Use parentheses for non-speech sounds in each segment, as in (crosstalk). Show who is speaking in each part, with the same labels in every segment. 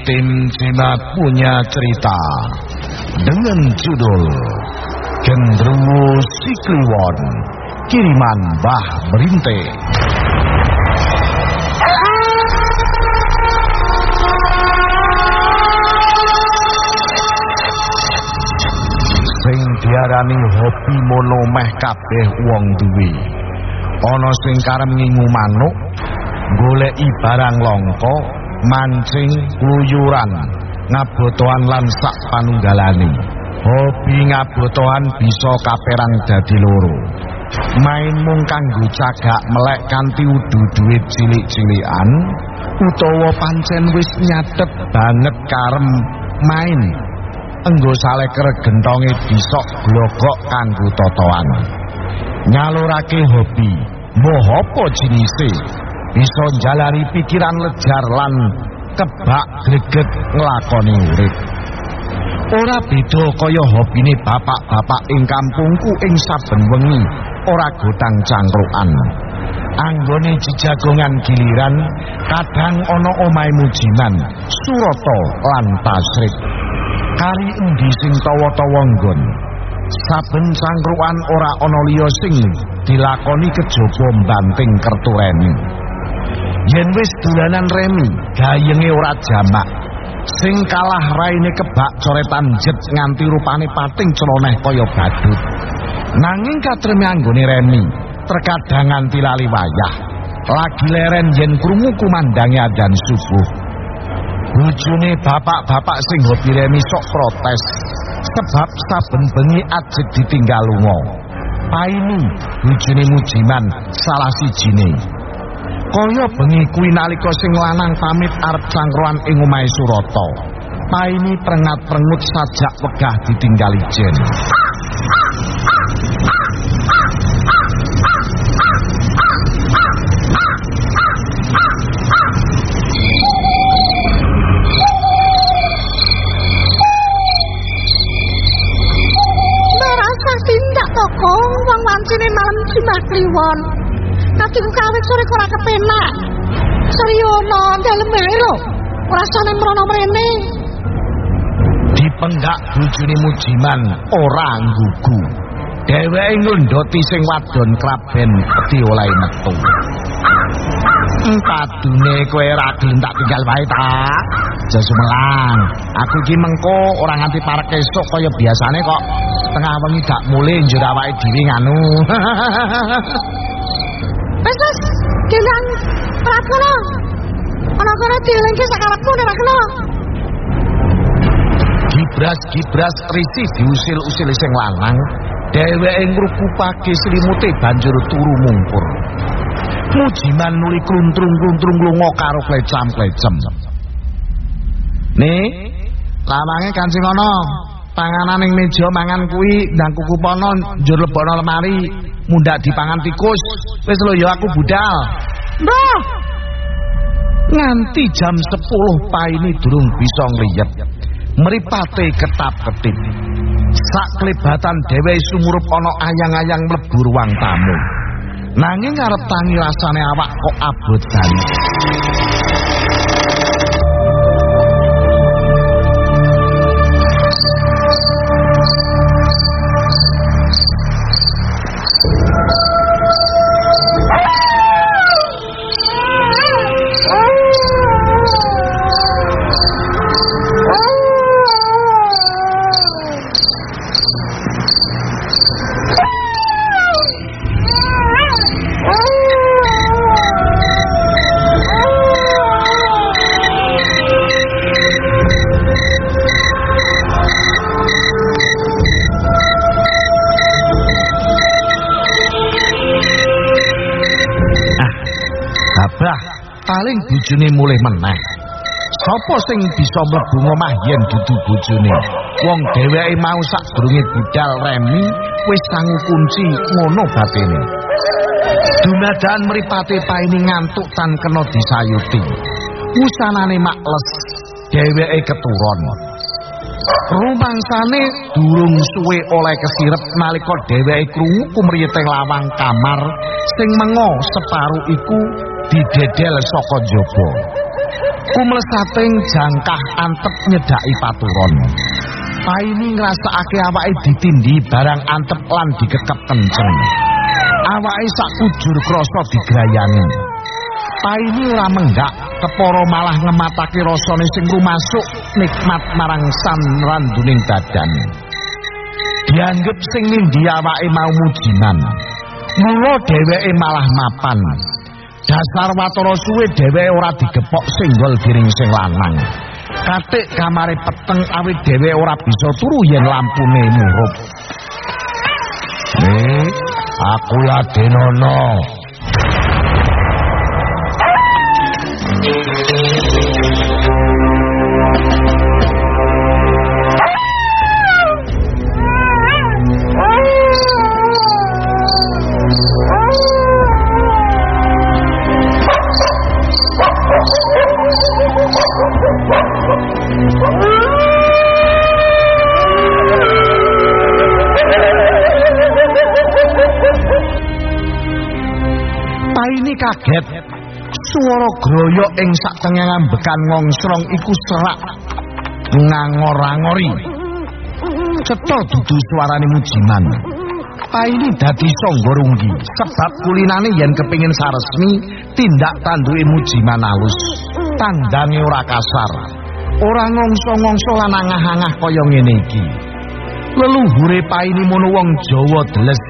Speaker 1: Jimat punya cerita. Dengan judul Gendruwo Sikliwon Kiriman Bah Berinte. Sing diarani hobi mono meh kabeh wong duwe. Ana sing karep ngingu manuk goleki barang langka mancing kluyuran ngabotohan lan sak panunggalane hobi ngabotohan bisa kaperang dadi loro. Main mung kanggo cagak melek kanthi udu duit cilik-cilikan utawa pancen wis nyatet banget karem main. Enggo saleker gentonge disok glogok kanggo totoan. Nyalurake hobi. Moh apa jinise bisa jalari pikiran lejar lan kebak greget nglakoni urip. Ora beda kaya hobine bapak-bapak ing kampungku ing saben wengi ora godang cangkrukan. Anggone jejagongan giliran kadang ana omahe mujiman surata lan tasrik. Kari endi sing tawa-tawa nggon? Saben cangkrukan ora ana liya sing dilakoni kejaba mbanting kertu remi yen wis dolanan remi gayenge ora jamak. Sing kalah raine kebak coretan jet nganti rupane pating celoneh kaya badut. Nanging katreme anggone remi terkadang nganti lali wayah. Lagi leren yen krungu kumandange adzan subuh. Bojone bapak-bapak sing hobi remi sok protes. Sebab saben bengi ajek ditinggal lunga. Paini bojone mujiman salah sijine kaya bengi kuwi nalika sing lanang pamit arep cangkruan ing omahe Surata. Paini prengat-prengut sajak wegah ditinggal ijen.
Speaker 2: Merasa tindak toko wong wancine malam Jumat Kliwon. Rasane mrono mrene.
Speaker 1: Dipenggak bojone mujiman ora nggugu. Dheweke nglondoti sing wadon kraben peti oleh metu. Padune kowe ora gelem tak tinggal wae ta? Jesumelang, aku iki mengko ora nganti parek esuk kaya biasane kok tengah wengi dak mulih njur awake dhewe nganu. (laughs)
Speaker 2: Wes wes, gendang pelat Ana kono dielingke sakarepku nek kena.
Speaker 1: Gibras-gibras risi diusil-usil sing lanang, dheweke ngrukupake selimute banjur turu mungkur. Mujiman nuli kluntrung-kluntrung lunga karo klecam-klecem. Nih, lawange kancing ana. Panganan ing meja mangan kuwi ndang kuku pono njur lebono lemari, mundak dipangan tikus. Wis lho ya aku budal.
Speaker 2: Mbah,
Speaker 1: Nganti jam 10 paini durung bisa ngliyet. Mripate ketap-ketip. Sak klebatan dhewe sumurup ana ayang-ayang mlebu ruang tamu. Nanging arep tangi rasane awak kok abot banget. Paling bojone mulih meneh. Sopo sing bisa mlebu ngomah yen dudu bojone? Wong dheweke mau sadurunge budal remi wis sangu kunci ngono batine. Dumadakan mripate paine ngantuk tan kena disayuti. Usanane makles, dheweke keturon. Rumangsane durung suwe oleh kesirep nalika dheweke krungu kumriyeteng lawang kamar sing mengo separuh iku didedel saka kumlesating jangkah antep nyedaki paturon. Paini ngrasakake awake ditindhi barang antep lan dikekep kenceng. Awake sak kujur krasa digrayani. Paini ora menggak, kepara malah ngematake rasane sing rumasuk nikmat marang san randuning badan. Dianggep sing nindhi awake mau mujiman. Mula dheweke malah mapan. Dasar watara suwe dheweke ora digepok singgol giring sing lanang. Katik kamare peteng awit dheweke ora bisa turu yen lampune murup. Eh, aku ladenono. Paini kaget. Suara groyok ing satengengan bekan ngongsrong iku serak ngangor-angori. Cetha dudu suarane mujiman. Paini dadi sangga runggi sebab kulinane yen kepingin saresmi tindak tanduke mujiman alus. Tandange ora kasar. Ora ngongso-ngongso lan angah-angah kaya ngene iki. Leluhure Paini mono wong Jawa deles.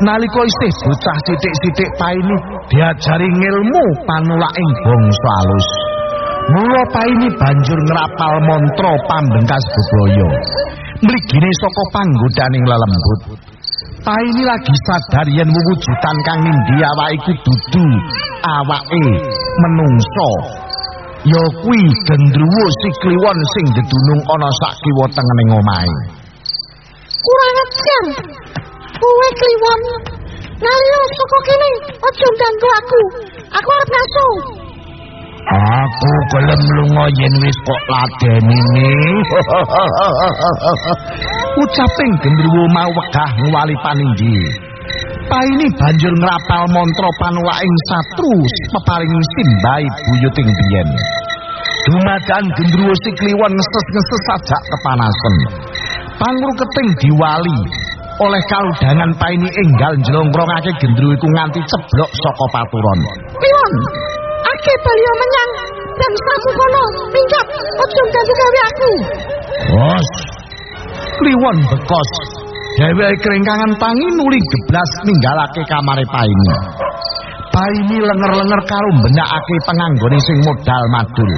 Speaker 1: Nalika isih bocah sithik-sithik Paini diajari ngilmu panulaking bangsa alus. Mula Paini banjur ngrapal mantra pambengkas bebaya. Mligine saka panggodaning lelembut. Paini lagi sadar yen wujudan kang nindhi awake iku dudu awake menungso. Ya kuwi gendruwo sikliwon sing dedunung ana sak kiwa tengening omahe.
Speaker 2: Kurang ajar. Kowe kliwon. Nalio saka kene, aja ganggu aku. Aku arep ngaso.
Speaker 1: Aku gelem lunga yen wis kok ladeni. (laughs) Ucaping gendruwo mau wegah nguwali panindhi. Paini banjur ngrapal mantra panulaking satru peparing simbahi buyuting biyen. Dumadan gendruwo sikliwon ngeses-ngeses sajak kepanasan. Pangruketing diwali oleh kaudangan paini enggal njlongkrongake gendruwo iku nganti ceblok saka paturon.
Speaker 2: Kliwon. Ake balio menyang dan samu kono minggat aja ganggu gawe aku.
Speaker 1: Bos. Kliwon bekos. Dheweke kringkangan tangi nuli geblas ninggalake kamare Paini. Paini lenger-lenger karo mbenakake penganggone sing modal madul.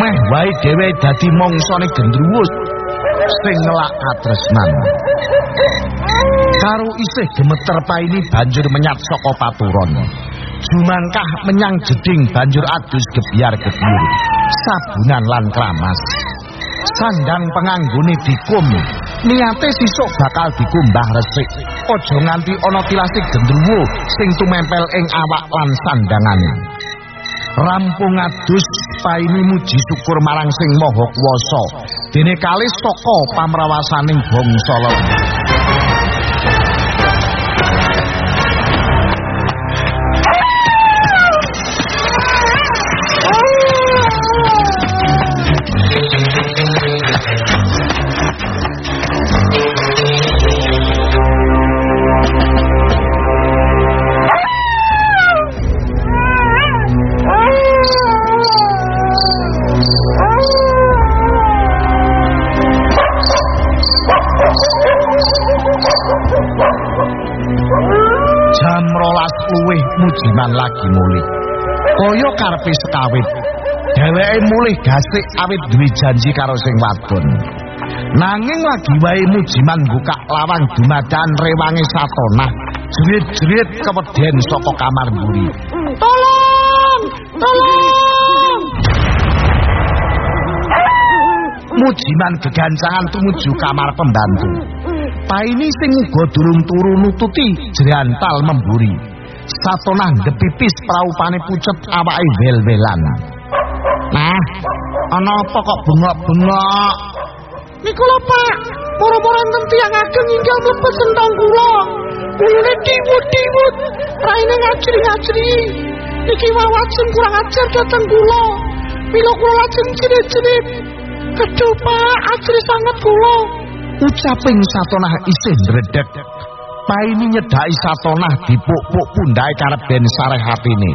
Speaker 1: Meh wae dheweke dadi mongsane gendruwo sing ngelak katresnan. Karo isih gemeter Paini banjur menyat saka paturon. Jumangkah menyang jeding banjur adus gebyar-gebyur. Sabunan lan kramas. Sandang penganggone dikum. Niate sisuk bakal dikumbah resik. Aja nganti ana tilase gendruwo sing tumempel ing awak lan sandangane. Rampung adus paini muji syukur marang sing maha kuwasa. Dene kalis saka pamrawasaning bangsa lemah. Mujiman lagi mulih. Kaya karepe sekawit. Dheweke mulih gasik awit duwe janji karo sing wadon. Nanging lagi wae mujiman buka lawang dumadan rewange satonah. Jerit-jerit keweden saka kamar mburi.
Speaker 2: Tolong! Tolong!
Speaker 1: Mujiman gegancangan tumuju kamar pembantu. Paini sing uga durung turu nututi jrantal memburi. Satonah ndepipis praupane pucet awake wel-welan. Nah, ana apa kok bengok-bengok?
Speaker 2: Niku lho, Pak. Moro-moro enten tiyang ageng inggal mlebet sentong kula. Ulune diwut-diwut, raine ngajri-ngajri. Niki wawat sing kurang ajar dateng kula. Mila kula lajeng cirit-cirit. Aduh, Pak, ajri sangat kula.
Speaker 1: Ucaping satonah isih ndredeg. Paini nyedhaki satonah dipuk-puk pundhae karep den sareh hatine.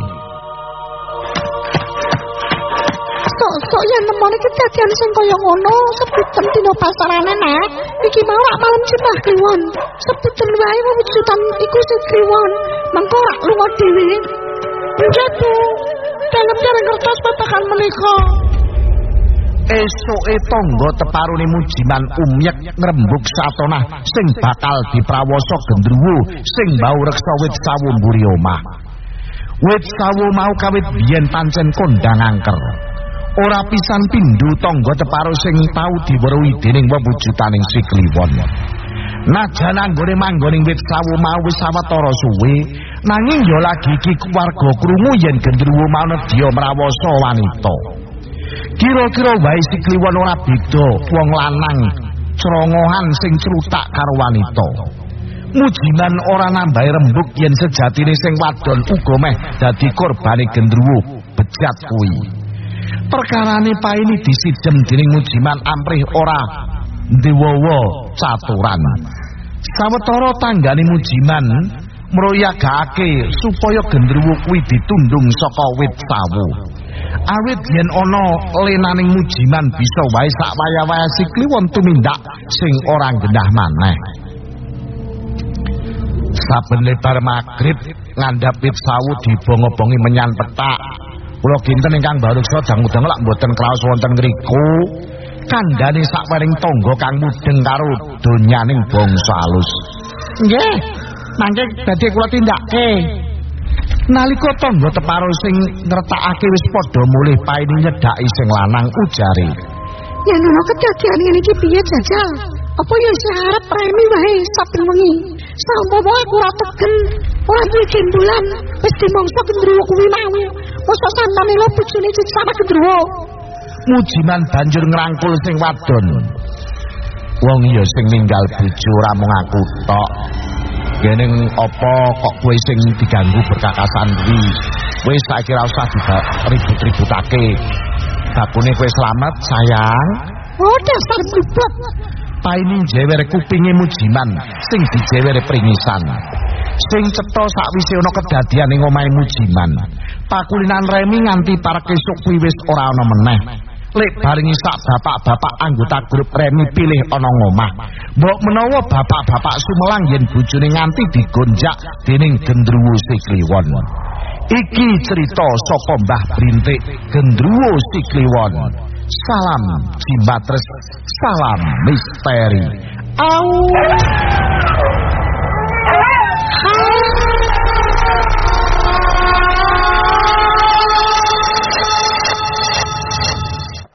Speaker 2: Sok-sok yen nemoni kedadian sing kaya ngono, sebutan dina pasarane, Nak. Iki mau rak malam Jumat kliwon. Sebutan wae wujudan iku sing kliwon. Mengko rak lunga dhewe. Nggih, Bu. Dalam dereng kertas patakan menika.
Speaker 1: Esuke tangga teparune mujiman umyek ngrembug satonah sing bakal diprawoso gendruwo sing bau reksa wit sawu mburi omah. Wit sawu mau kawit biyen pancen kondang angker. Ora pisan pindho tangga teparo sing tau diweruhi dening wewujudaning si kliwon. Najan anggone manggoning wit sawu mau wis sawetara suwe, nanging ya lagi iki keluarga krungu yen gendruwo mau nedya mrawoso wanita. Kira-kira wae si kliwon ora beda wong lanang cerongohan sing cerutak karo wanita. Mujiman ora nambahi rembug yen sejatine sing wadon uga meh dadi korbane gendruwo bejat kuwi. Perkarane paini disidhem dening mujiman amprih ora ndewowo caturan. Sawetara tanggane mujiman mroyagake supaya gendruwo kuwi ditundung saka wit sawu. Awit yen ana lenaning mujiman bisa wae sak waya-waya si kliwon tumindak sing ora gendah maneh. Saben lebar magrib ngandhap wit sawu dibongo-bongi menyan petak kula kinten ingkang baruksa dangu-dangu lak mboten kraos wonten ngriku. Kandhane sakwening tangga kang mudeng karo donyaning bangsa alus.
Speaker 2: Nggih, mangke dadi kula tindakke.
Speaker 1: Nalika tangga teparo sing ngretakake wis padha mulih paine nyedhaki sing lanang ujare.
Speaker 2: Yen ana kedadian ngene iki piye jajal? Apa ya isih arep premi wae saben wengi? Sampama aku ora tegen, ora duwe gembulan, wis dimangsa gendruwo kuwi mau. Mosok santane lo bojone cicit sama gendruwo.
Speaker 1: Mujiman banjur ngrangkul sing wadon. Wong ya sing ninggal bojo ora mung aku tok. Gening apa kok kowe sing diganggu berkakasan kuwi? Wis saiki ora usah ribut-ributake. Bakune kowe selamat, sayang.
Speaker 2: Oh, dasar blubuk.
Speaker 1: Paini jewer kupinge mujiman sing dijewer pringisan. Sing cetha sakwise ana kedadian ing omahe mujiman. Pakulinan remi nganti para kesuk kuwi wis ora ana meneh. Lek barengi sak bapak-bapak anggota grup remi pilih ana ngomah. Mbok menawa bapak-bapak sumelang yen bojone nganti digonjak dening gendruwo Sikliwon. Iki cerita saka Mbah Brintik Gendruwo Sikliwon. Salam Jimbatres, salam misteri. Au!